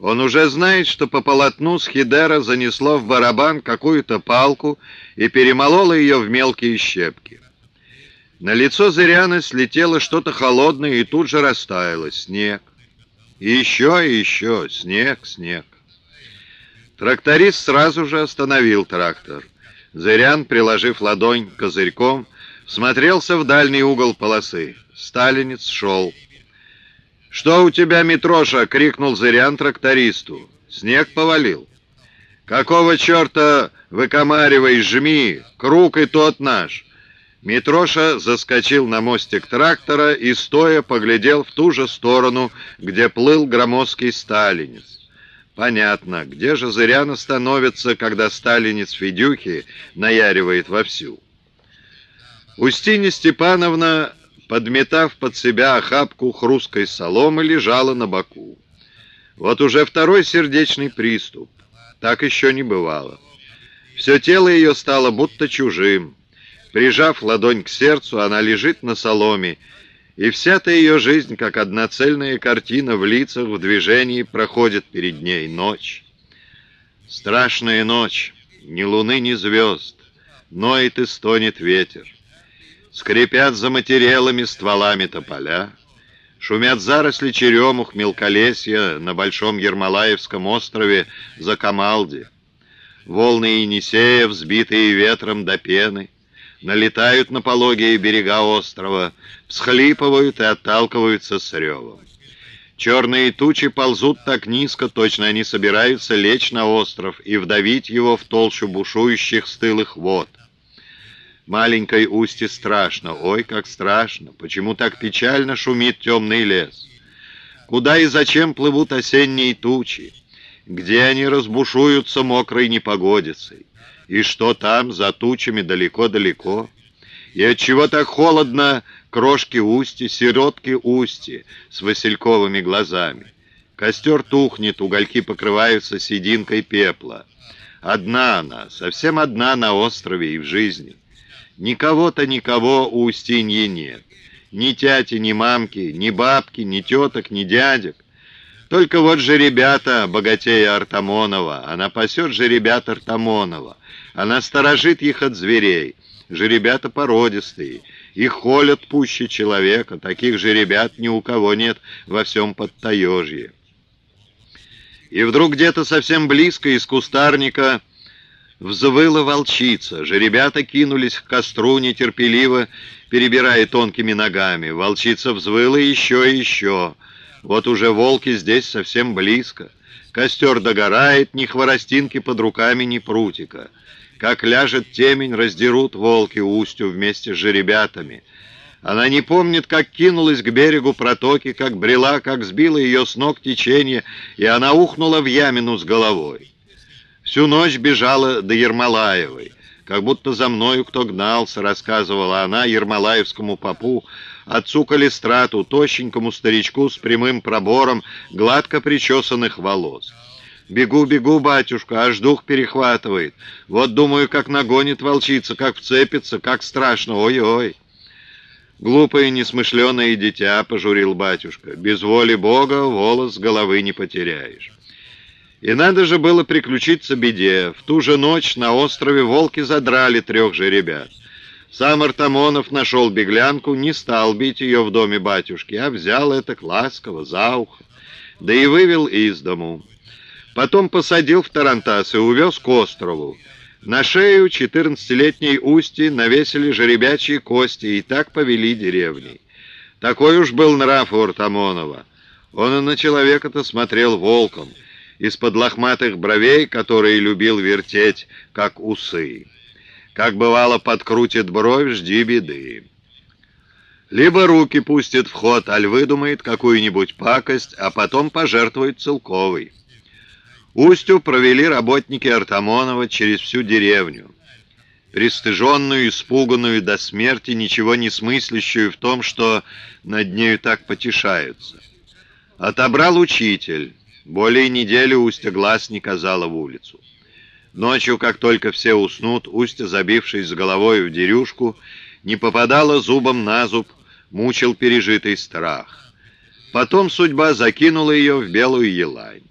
Он уже знает, что по полотну с Хидера занесло в барабан какую-то палку и перемололо ее в мелкие щепки. На лицо Зыряна слетело что-то холодное и тут же растаяло. Снег. И еще, и еще. Снег, снег. Тракторист сразу же остановил трактор. Зырян, приложив ладонь козырьком, смотрелся в дальний угол полосы. Сталинец шел. «Что у тебя, Митроша?» — крикнул Зырян трактористу. «Снег повалил». «Какого черта выкомаривай, жми? Круг и тот наш». Митроша заскочил на мостик трактора и, стоя, поглядел в ту же сторону, где плыл громоздкий сталинец. Понятно, где же Зырян остановится, когда сталинец Федюхи наяривает вовсю. Устинья Степановна подметав под себя охапку хрусткой соломы, лежала на боку. Вот уже второй сердечный приступ. Так еще не бывало. Все тело ее стало будто чужим. Прижав ладонь к сердцу, она лежит на соломе, и вся-то ее жизнь, как одна цельная картина в лицах, в движении, проходит перед ней ночь. Страшная ночь, ни луны, ни звезд, ноет и стонет ветер. Скрипят за материалами стволами тополя, Шумят заросли черемух, мелколесья На Большом Ермолаевском острове за Камалди. Волны Енисея, взбитые ветром до пены, Налетают на пологие берега острова, Всхлипывают и отталкиваются с ревом. Черные тучи ползут так низко, точно они собираются лечь на остров и вдавить его в толщу бушующих стылых вод. Маленькой устье страшно, ой, как страшно. Почему так печально шумит темный лес? Куда и зачем плывут осенние тучи? Где они разбушуются мокрой непогодицей? И что там за тучами далеко-далеко? И отчего так холодно крошки устья, сиротки устья с васильковыми глазами? Костер тухнет, угольки покрываются сединкой пепла. Одна она, совсем одна на острове и в жизни. Никого-то никого у Устиньи нет. Ни тяти, ни мамки, ни бабки, ни теток, ни дядек. Только вот же ребята, богатея Артамонова, она пасет же ребят Артамонова. Она сторожит их от зверей. Же ребята породистые, их холят пуще человека. Таких же ребят ни у кого нет во всем Подтаежье. И вдруг где-то совсем близко из кустарника Взвыла волчица, жеребята кинулись к костру нетерпеливо, перебирая тонкими ногами. Волчица взвыла еще и еще. Вот уже волки здесь совсем близко. Костер догорает, ни хворостинки под руками, ни прутика. Как ляжет темень, раздерут волки устью вместе с жеребятами. Она не помнит, как кинулась к берегу протоки, как брела, как сбила ее с ног течение, и она ухнула в ямину с головой. Всю ночь бежала до Ермолаевой. Как будто за мною кто гнался, рассказывала она Ермолаевскому попу, отцу Калистрату, тощенькому старичку с прямым пробором гладко причесанных волос. «Бегу, бегу, батюшка, аж дух перехватывает. Вот думаю, как нагонит волчица, как вцепится, как страшно, ой-ой». «Глупое, несмышленое дитя», — пожурил батюшка, — «без воли Бога волос с головы не потеряешь». И надо же было приключиться беде. В ту же ночь на острове волки задрали трех же ребят. Сам Артамонов нашел беглянку, не стал бить ее в доме батюшки, а взял это ласково, за ухо, да и вывел из дому. Потом посадил в Тарантас и увез к острову. На шею четырнадцатилетней Усти навесили жеребячьи кости и так повели деревней. Такой уж был нрав у Артамонова. Он и на человека-то смотрел волком — из-под лохматых бровей, которые любил вертеть, как усы. Как бывало, подкрутит бровь, жди беды. Либо руки пустит в ход, аль выдумает какую-нибудь пакость, а потом пожертвует целковой. Устью провели работники Артамонова через всю деревню. Пристыженную, испуганную до смерти, ничего не смыслящую в том, что над нею так потешаются. Отобрал учитель. Более недели Устя глаз не казала в улицу. Ночью, как только все уснут, Устя, забившись с головой в дерюшку, не попадала зубом на зуб, мучил пережитый страх. Потом судьба закинула ее в белую елань.